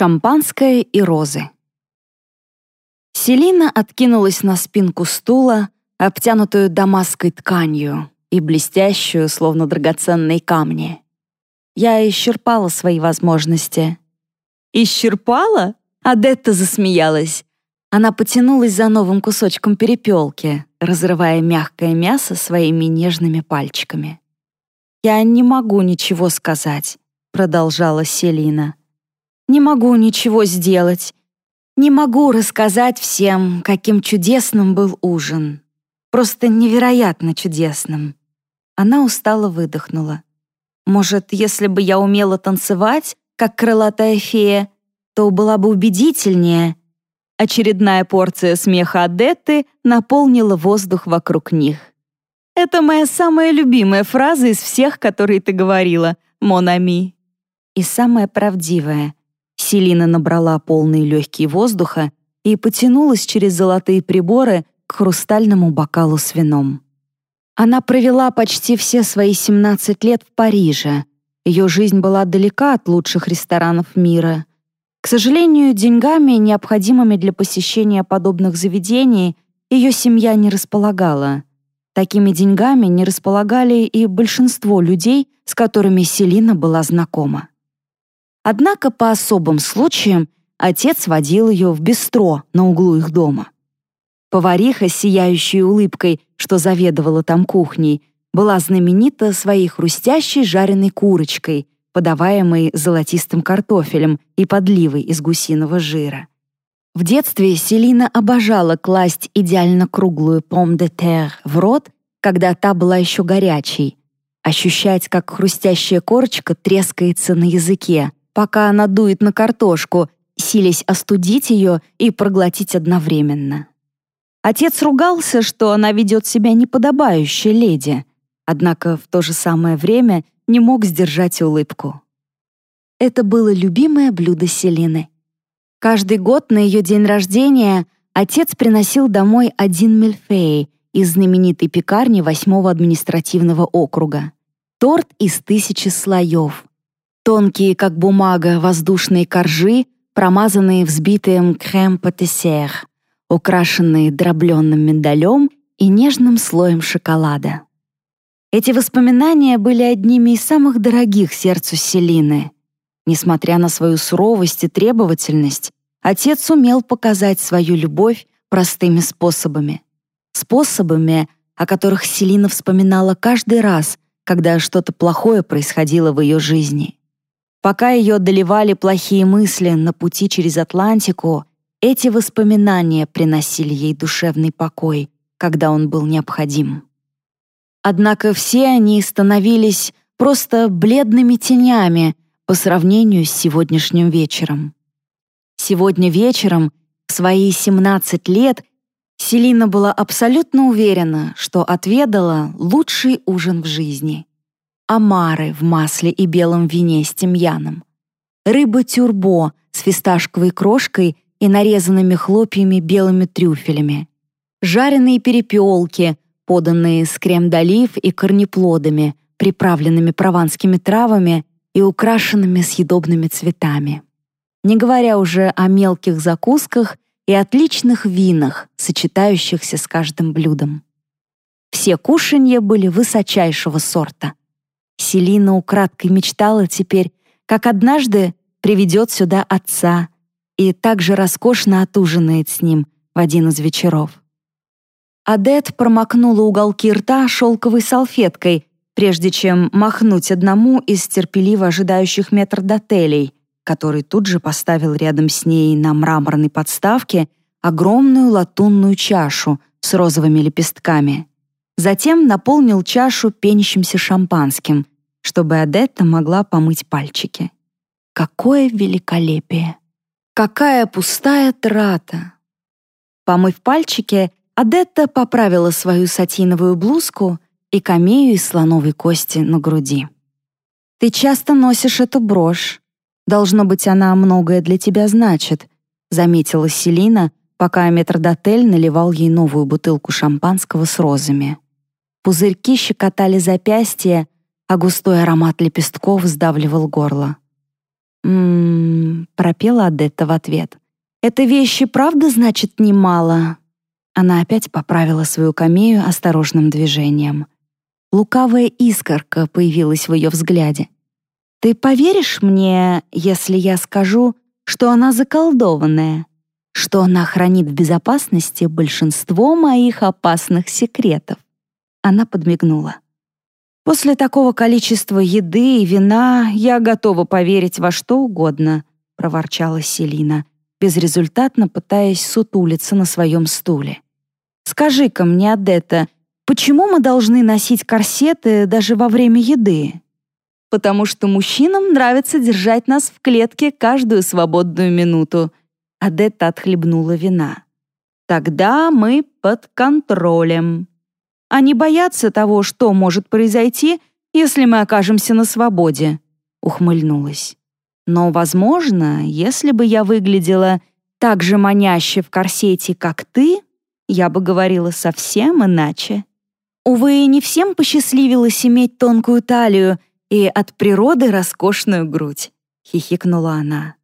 Шампанское и розы. Селина откинулась на спинку стула, обтянутую дамасской тканью и блестящую, словно драгоценные камни. Я исчерпала свои возможности. «Исчерпала?» Адетта засмеялась. Она потянулась за новым кусочком перепелки, разрывая мягкое мясо своими нежными пальчиками. «Я не могу ничего сказать», — продолжала Селина. «Не могу ничего сделать. Не могу рассказать всем, каким чудесным был ужин. Просто невероятно чудесным». Она устало выдохнула. «Может, если бы я умела танцевать, как крылатая фея, то была бы убедительнее». Очередная порция смеха Адетты наполнила воздух вокруг них. «Это моя самая любимая фраза из всех, которые ты говорила, Монами». И самая правдивая. Селина набрала полные легкие воздуха и потянулась через золотые приборы к хрустальному бокалу с вином. Она провела почти все свои 17 лет в Париже. Ее жизнь была далека от лучших ресторанов мира. К сожалению, деньгами, необходимыми для посещения подобных заведений, ее семья не располагала. Такими деньгами не располагали и большинство людей, с которыми Селина была знакома. Однако по особым случаям отец водил ее в бистро на углу их дома. Повариха сияющей улыбкой, что заведовала там кухней, была знаменита своей хрустящей жареной курочкой — подаваемый золотистым картофелем и подливой из гусиного жира. В детстве Селина обожала класть идеально круглую пом де терre в рот, когда та была еще горячей, ощущать, как хрустящая корочка трескается на языке, пока она дует на картошку, силясь остудить ее и проглотить одновременно. Отец ругался, что она ведет себя неподобающе леди, однако в то же самое время не мог сдержать улыбку. Это было любимое блюдо Селины. Каждый год на ее день рождения отец приносил домой один мильфей из знаменитой пекарни восьмого административного округа. Торт из тысячи слоев. Тонкие, как бумага, воздушные коржи, промазанные взбитым крем-патиссер, украшенные дробленным миндалем и нежным слоем шоколада. Эти воспоминания были одними из самых дорогих сердцу Селины. Несмотря на свою суровость и требовательность, отец умел показать свою любовь простыми способами. Способами, о которых Селина вспоминала каждый раз, когда что-то плохое происходило в ее жизни. Пока ее одолевали плохие мысли на пути через Атлантику, эти воспоминания приносили ей душевный покой, когда он был необходим. Однако все они становились просто бледными тенями по сравнению с сегодняшним вечером. Сегодня вечером, в свои 17 лет, Селина была абсолютно уверена, что отведала лучший ужин в жизни. Омары в масле и белом вине с тимьяном. Рыба-тюрбо с фисташковой крошкой и нарезанными хлопьями белыми трюфелями. Жареные перепелки — поданные с крем-долив и корнеплодами, приправленными прованскими травами и украшенными съедобными цветами. Не говоря уже о мелких закусках и отличных винах, сочетающихся с каждым блюдом. Все кушанья были высочайшего сорта. Селина украдкой мечтала теперь, как однажды приведет сюда отца и также роскошно отужинает с ним в один из вечеров. Адет промокнула уголки рта шелковой салфеткой, прежде чем махнуть одному из терпеливо ожидающих метрдотелей, который тут же поставил рядом с ней на мраморной подставке огромную латунную чашу с розовыми лепестками. Затем наполнил чашу пенящимся шампанским, чтобы Адетта могла помыть пальчики. Какое великолепие! Какая пустая трата! Помыв пальчики, Адетта поправила свою сатиновую блузку и камею из слоновой кости на груди. «Ты часто носишь эту брошь. Должно быть, она многое для тебя значит», заметила Селина, пока метрдотель наливал ей новую бутылку шампанского с розами. Пузырьки щекотали запястье, а густой аромат лепестков сдавливал горло. «М-м-м», пропела Адетта в ответ. «Это вещи правда значит немало?» Она опять поправила свою камею осторожным движением. Лукавая искорка появилась в ее взгляде. «Ты поверишь мне, если я скажу, что она заколдованная, что она хранит в безопасности большинство моих опасных секретов?» Она подмигнула. «После такого количества еды и вина я готова поверить во что угодно», — проворчала Селина, безрезультатно пытаясь сутулиться на своем стуле. «Скажи-ка мне, Адетта, почему мы должны носить корсеты даже во время еды?» «Потому что мужчинам нравится держать нас в клетке каждую свободную минуту», Адетта отхлебнула вина. «Тогда мы под контролем. Они боятся того, что может произойти, если мы окажемся на свободе», — ухмыльнулась. «Но, возможно, если бы я выглядела так же маняще в корсете, как ты, я бы говорила совсем иначе. Увы, не всем посчастливилось иметь тонкую талию и от природы роскошную грудь», — хихикнула она.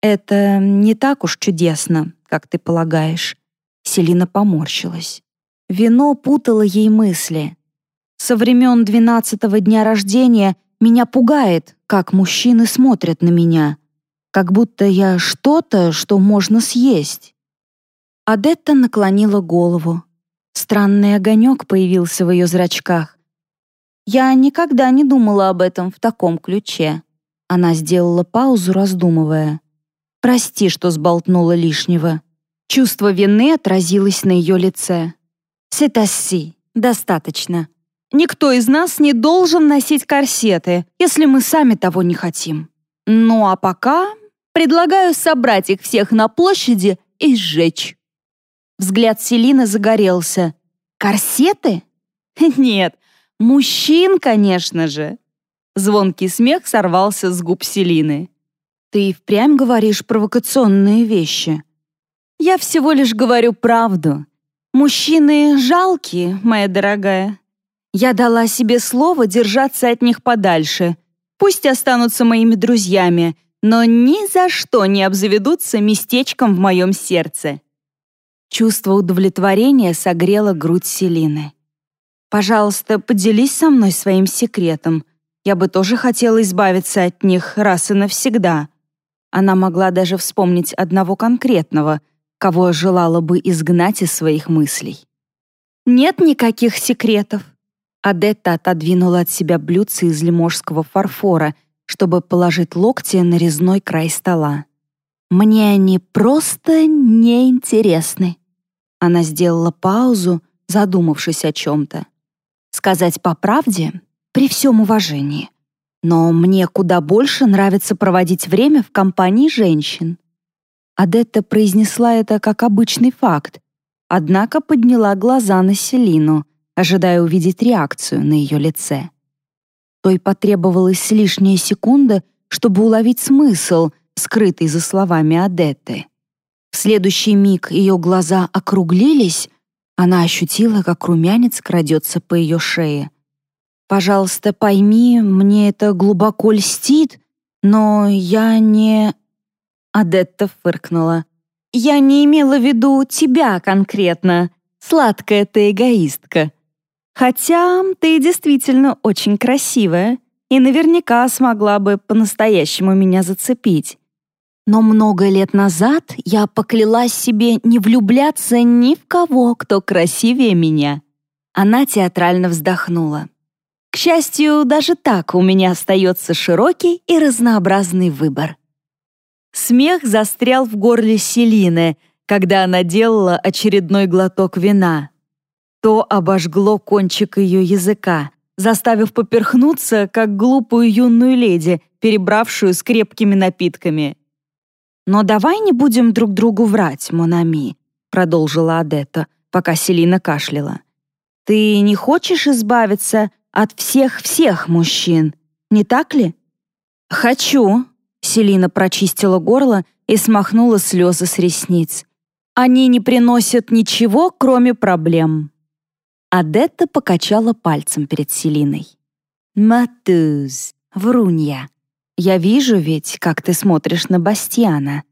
«Это не так уж чудесно, как ты полагаешь». Селина поморщилась. Вино путало ей мысли. Со времен двенадцатого дня рождения меня пугает, как мужчины смотрят на меня. Как будто я что-то, что можно съесть. Адетта наклонила голову. Странный огонек появился в ее зрачках. Я никогда не думала об этом в таком ключе. Она сделала паузу, раздумывая. «Прости, что сболтнула лишнего». Чувство вины отразилось на ее лице. «Сетасси, достаточно. Никто из нас не должен носить корсеты, если мы сами того не хотим. Ну а пока предлагаю собрать их всех на площади и сжечь». Взгляд Селины загорелся. «Корсеты? Нет, мужчин, конечно же». Звонкий смех сорвался с губ Селины. «Ты впрямь говоришь провокационные вещи». «Я всего лишь говорю правду. Мужчины жалкие, моя дорогая. Я дала себе слово держаться от них подальше. Пусть останутся моими друзьями, но ни за что не обзаведутся местечком в моем сердце». Чувство удовлетворения согрело грудь Селины. «Пожалуйста, поделись со мной своим секретом. Я бы тоже хотела избавиться от них раз и навсегда». Она могла даже вспомнить одного конкретного, кого желала бы изгнать из своих мыслей. «Нет никаких секретов». Адетта отодвинула от себя блюдце из лиможского фарфора, чтобы положить локти на резной край стола. «Мне они просто неинтересны». Она сделала паузу, задумавшись о чем-то. «Сказать по правде, при всем уважении, но мне куда больше нравится проводить время в компании женщин. Адетта произнесла это как обычный факт, однако подняла глаза на Селину, ожидая увидеть реакцию на ее лице. Той потребовалась лишняя секунда, чтобы уловить смысл, скрытый за словами Адетты. В следующий миг ее глаза округлились, она ощутила, как румянец крадется по ее шее. «Пожалуйста, пойми, мне это глубоко льстит, но я не...» Адетта фыркнула. «Я не имела в виду тебя конкретно. Сладкая ты эгоистка. Хотя ты действительно очень красивая и наверняка смогла бы по-настоящему меня зацепить. Но много лет назад я поклялась себе не влюбляться ни в кого, кто красивее меня». Она театрально вздохнула. К счастью, даже так у меня остается широкий и разнообразный выбор. Смех застрял в горле Селины, когда она делала очередной глоток вина. То обожгло кончик ее языка, заставив поперхнуться, как глупую юную леди, перебравшую с крепкими напитками. «Но давай не будем друг другу врать, Монами», продолжила Адетта, пока Селина кашляла. «Ты не хочешь избавиться от всех-всех мужчин, не так ли?» «Хочу», Селина прочистила горло и смахнула слезы с ресниц. «Они не приносят ничего, кроме проблем». Адетта покачала пальцем перед Селиной. «Матуз, врунья. Я вижу ведь, как ты смотришь на Бастиана».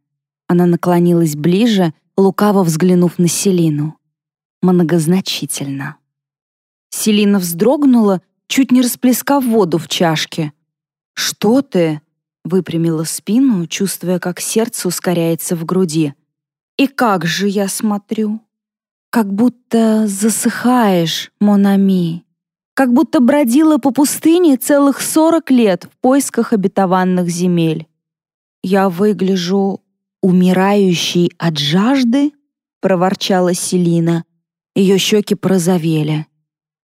Она наклонилась ближе, лукаво взглянув на Селину. Многозначительно. Селина вздрогнула, чуть не расплескав воду в чашке. «Что ты?» — выпрямила спину, чувствуя, как сердце ускоряется в груди. «И как же я смотрю? Как будто засыхаешь, Монами. Как будто бродила по пустыне целых сорок лет в поисках обетованных земель. Я выгляжу умирающей от жажды?» — проворчала Селина. Ее щеки прозовели.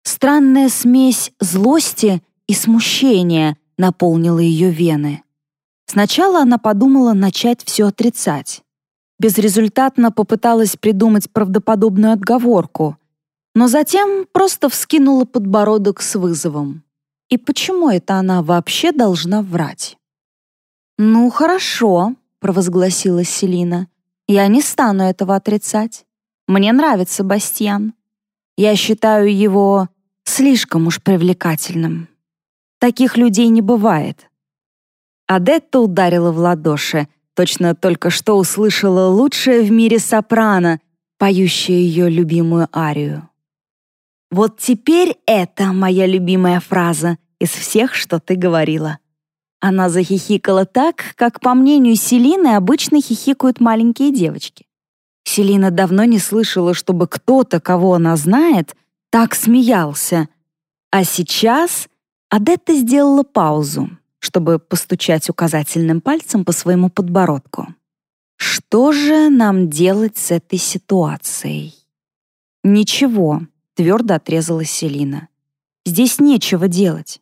Странная смесь злости и смущения наполнила ее вены. Сначала она подумала начать все отрицать. Безрезультатно попыталась придумать правдоподобную отговорку, но затем просто вскинула подбородок с вызовом. И почему это она вообще должна врать? «Ну, хорошо», — провозгласила Селина. «Я не стану этого отрицать. Мне нравится Бастьян. Я считаю его слишком уж привлекательным. Таких людей не бывает. Адетта ударила в ладоши, точно только что услышала лучшее в мире сопрано, поющее ее любимую арию. «Вот теперь это моя любимая фраза из всех, что ты говорила». Она захихикала так, как, по мнению Селины, обычно хихикают маленькие девочки. Селина давно не слышала, чтобы кто-то, кого она знает, так смеялся. А сейчас Адетта сделала паузу, чтобы постучать указательным пальцем по своему подбородку. Что же нам делать с этой ситуацией? Ничего, твердо отрезала Селина. Здесь нечего делать.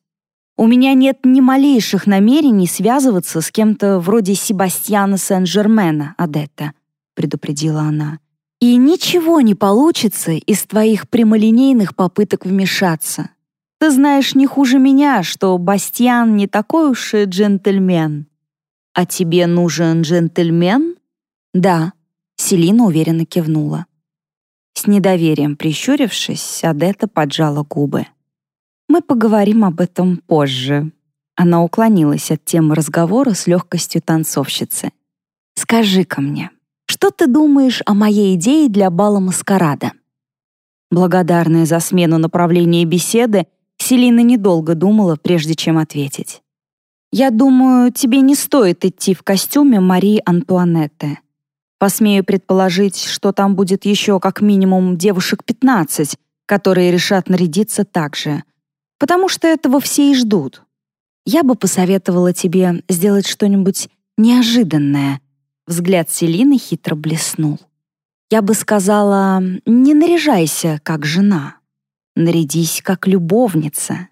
У меня нет ни малейших намерений связываться с кем-то вроде Себастьяна Сен-Жермена, Адетта предупредила она. «И ничего не получится из твоих прямолинейных попыток вмешаться. Ты знаешь не хуже меня, что Бастьян не такой уж и джентльмен». «А тебе нужен джентльмен?» «Да», — Селина уверенно кивнула. С недоверием прищурившись, Адетта поджала губы. «Мы поговорим об этом позже». Она уклонилась от темы разговора с легкостью танцовщицы. «Скажи-ка мне, что ты думаешь о моей идее для бала маскарада?» Благодарная за смену направления беседы, Селина недолго думала, прежде чем ответить. «Я думаю, тебе не стоит идти в костюме Марии Антуанетты. Посмею предположить, что там будет еще как минимум девушек 15, которые решат нарядиться так же. Потому что этого все и ждут. Я бы посоветовала тебе сделать что-нибудь неожиданное, Взгляд Селины хитро блеснул. Я бы сказала, не наряжайся, как жена. Нарядись, как любовница.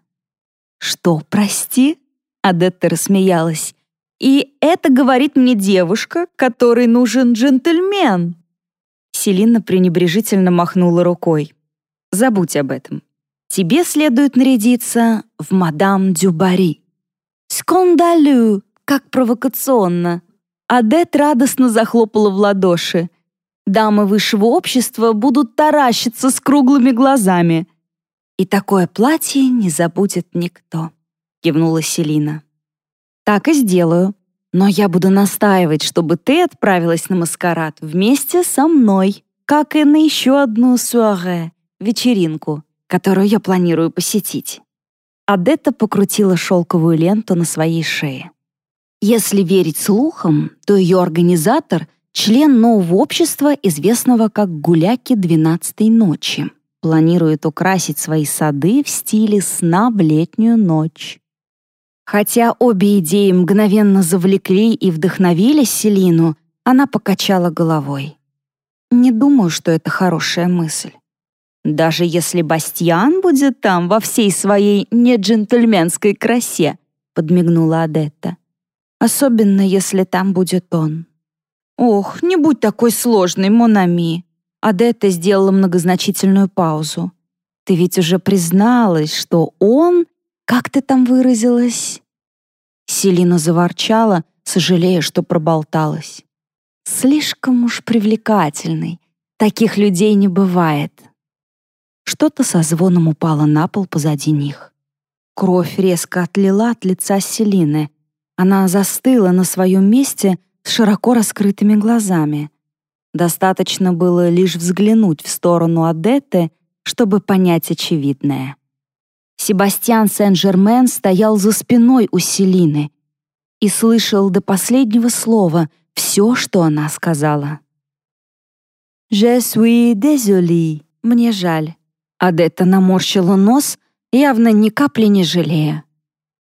Что, прости? Адетта рассмеялась. И это говорит мне девушка, которой нужен джентльмен. Селина пренебрежительно махнула рукой. Забудь об этом. Тебе следует нарядиться в мадам Дюбари. Скандалю, как провокационно. Адет радостно захлопала в ладоши. Дамы высшего общества будут таращиться с круглыми глазами. «И такое платье не забудет никто», — кивнула Селина. «Так и сделаю. Но я буду настаивать, чтобы ты отправилась на маскарад вместе со мной, как и на еще одну суаре, вечеринку, которую я планирую посетить». Адетта покрутила шелковую ленту на своей шее. Если верить слухам, то ее организатор — член нового общества, известного как «Гуляки двенадцатой ночи». Планирует украсить свои сады в стиле сна в летнюю ночь. Хотя обе идеи мгновенно завлекли и вдохновили Селину, она покачала головой. «Не думаю, что это хорошая мысль. Даже если Бастьян будет там во всей своей неджентльменской красе», подмигнула Адетта особенно если там будет он. «Ох, не будь такой сложной, Монами!» Адетта сделала многозначительную паузу. «Ты ведь уже призналась, что он, как ты там выразилась?» Селина заворчала, сожалея, что проболталась. «Слишком уж привлекательный. Таких людей не бывает». Что-то со звоном упало на пол позади них. Кровь резко отлила от лица Селины, Она застыла на своем месте с широко раскрытыми глазами. Достаточно было лишь взглянуть в сторону Адетты, чтобы понять очевидное. Себастьян Сен-Жермен стоял за спиной у Селины и слышал до последнего слова все, что она сказала. «Je suis désolée», мне жаль. Адетта наморщила нос, явно ни капли не жалея.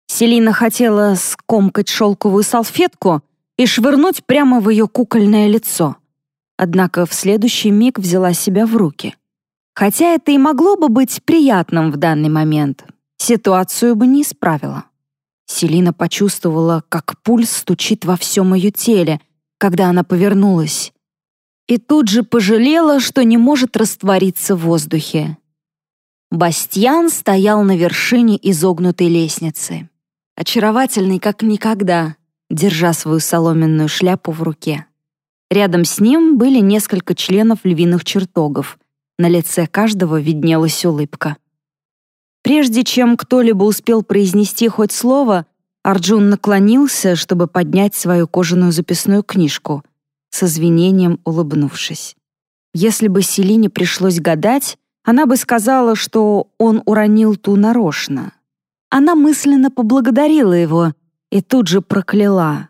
Селина хотела скомкать шелковую салфетку и швырнуть прямо в ее кукольное лицо. Однако в следующий миг взяла себя в руки. Хотя это и могло бы быть приятным в данный момент, ситуацию бы не исправила. Селина почувствовала, как пульс стучит во всем ее теле, когда она повернулась. И тут же пожалела, что не может раствориться в воздухе. Бастьян стоял на вершине изогнутой лестницы. Очаровательный, как никогда, держа свою соломенную шляпу в руке. Рядом с ним были несколько членов львиных чертогов. На лице каждого виднелась улыбка. Прежде чем кто-либо успел произнести хоть слово, Арджун наклонился, чтобы поднять свою кожаную записную книжку, с извинением улыбнувшись. Если бы Селине пришлось гадать, она бы сказала, что он уронил ту нарочно. Она мысленно поблагодарила его и тут же прокляла.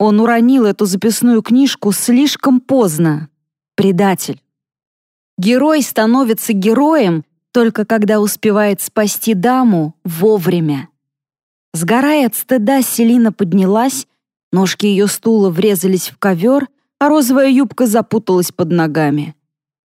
Он уронил эту записную книжку слишком поздно. Предатель. Герой становится героем только когда успевает спасти даму вовремя. Сгорая от стыда, Селина поднялась, ножки ее стула врезались в ковер, а розовая юбка запуталась под ногами.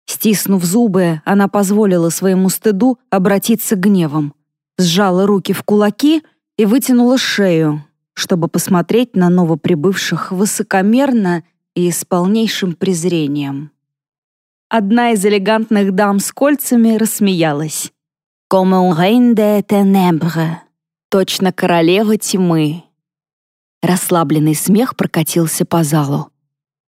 Стиснув зубы, она позволила своему стыду обратиться гневом, сжала руки в кулаки и вытянула шею, чтобы посмотреть на новоприбывших высокомерно и с полнейшим презрением. Одна из элегантных дам с кольцами рассмеялась. «Comme un reine de ténèbres» — точно королева тьмы. Расслабленный смех прокатился по залу.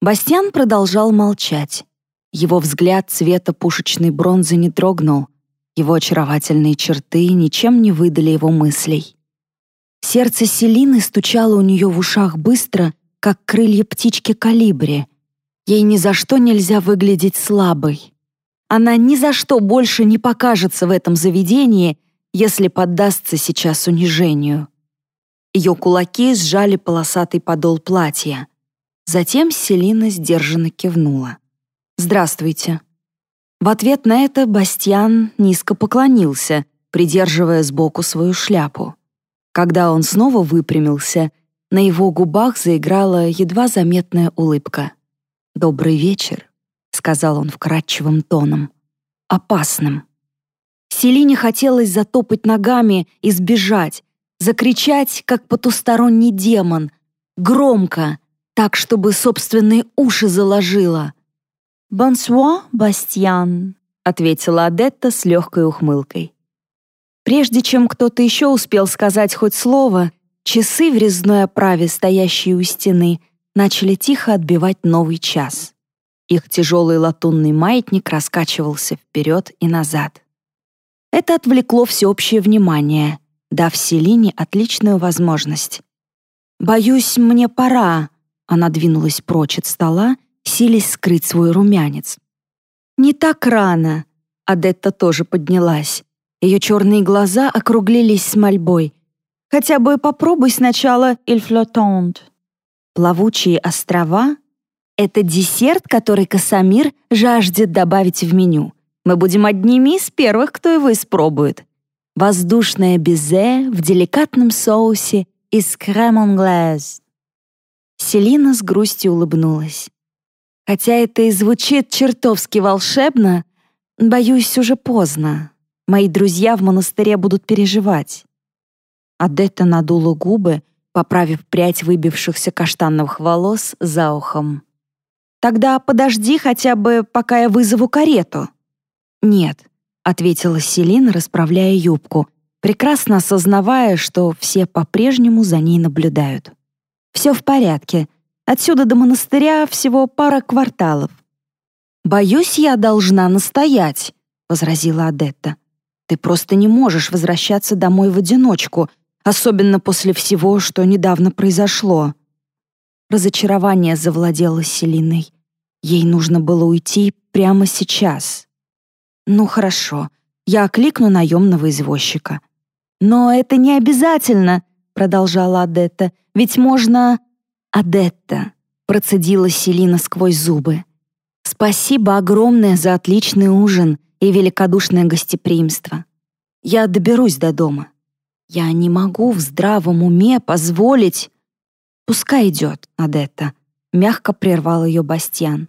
Бастиан продолжал молчать. Его взгляд цвета пушечной бронзы не дрогнул. Его очаровательные черты ничем не выдали его мыслей. Сердце Селины стучало у нее в ушах быстро, как крылья птички калибри — Ей ни за что нельзя выглядеть слабой. Она ни за что больше не покажется в этом заведении, если поддастся сейчас унижению. Ее кулаки сжали полосатый подол платья. Затем Селина сдержанно кивнула. «Здравствуйте». В ответ на это Бастьян низко поклонился, придерживая сбоку свою шляпу. Когда он снова выпрямился, на его губах заиграла едва заметная улыбка. «Добрый вечер», — сказал он вкрадчивым тоном. «Опасным». Селине хотелось затопать ногами и сбежать, закричать, как потусторонний демон, громко, так, чтобы собственные уши заложило. «Бонсуа, Бастьян», — ответила Адетта с легкой ухмылкой. Прежде чем кто-то еще успел сказать хоть слово, часы в резной оправе, стоящие у стены, начали тихо отбивать новый час. Их тяжелый латунный маятник раскачивался вперед и назад. Это отвлекло всеобщее внимание, дав Селине отличную возможность. «Боюсь, мне пора», — она двинулась прочь от стола, силясь скрыть свой румянец. «Не так рано», — Адетта тоже поднялась. Ее черные глаза округлились с мольбой. «Хотя бы попробуй сначала «Il flottante». Плавучие острова — это десерт, который Касамир жаждет добавить в меню. Мы будем одними из первых, кто его испробует. Воздушное безе в деликатном соусе из крем англез. Селина с грустью улыбнулась. Хотя это и звучит чертовски волшебно, боюсь, уже поздно. Мои друзья в монастыре будут переживать. Адетта надула губы, поправив прядь выбившихся каштановых волос за ухом. «Тогда подожди хотя бы, пока я вызову карету». «Нет», — ответила Селина, расправляя юбку, прекрасно осознавая, что все по-прежнему за ней наблюдают. «Все в порядке. Отсюда до монастыря всего пара кварталов». «Боюсь, я должна настоять», — возразила Адетта. «Ты просто не можешь возвращаться домой в одиночку, особенно после всего, что недавно произошло. Разочарование завладело Селиной. Ей нужно было уйти прямо сейчас. Ну хорошо, я окликну наемного извозчика. Но это не обязательно, продолжала Адетта, ведь можно... Адетта, процедила Селина сквозь зубы. Спасибо огромное за отличный ужин и великодушное гостеприимство. Я доберусь до дома. Я не могу в здравом уме позволить... Пускай идет, Адетта, мягко прервал ее Бастьян.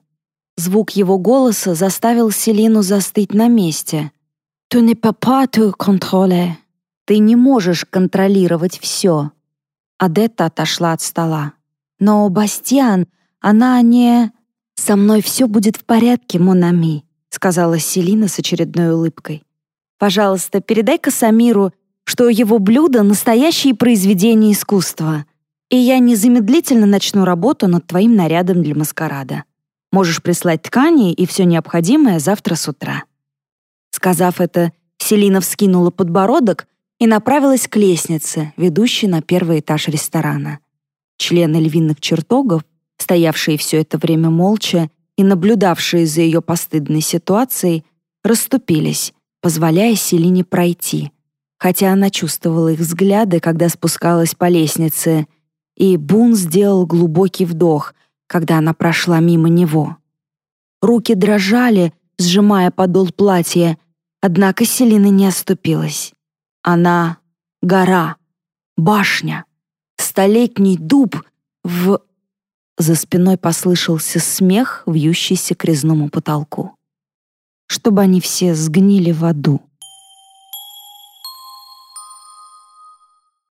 Звук его голоса заставил Селину застыть на месте. «Tu ne peux pas tout contrôler». «Ты не можешь контролировать все». Адетта отошла от стола. «Но, Бастиан, она не...» «Со мной все будет в порядке, Монами», сказала Селина с очередной улыбкой. «Пожалуйста, передай-ка Самиру, что его блюдо — настоящее произведение искусства, и я незамедлительно начну работу над твоим нарядом для маскарада. Можешь прислать ткани и все необходимое завтра с утра». Сказав это, Селина вскинула подбородок и направилась к лестнице, ведущей на первый этаж ресторана. Члены львиных чертогов, стоявшие все это время молча и наблюдавшие за ее постыдной ситуацией, расступились, позволяя Селине пройти, хотя она чувствовала их взгляды, когда спускалась по лестнице, и Бун сделал глубокий вдох, когда она прошла мимо него. Руки дрожали, сжимая подол платья, однако Селина не оступилась. Она — гора, башня, столетний дуб в... За спиной послышался смех, вьющийся к резному потолку. Чтобы они все сгнили в аду.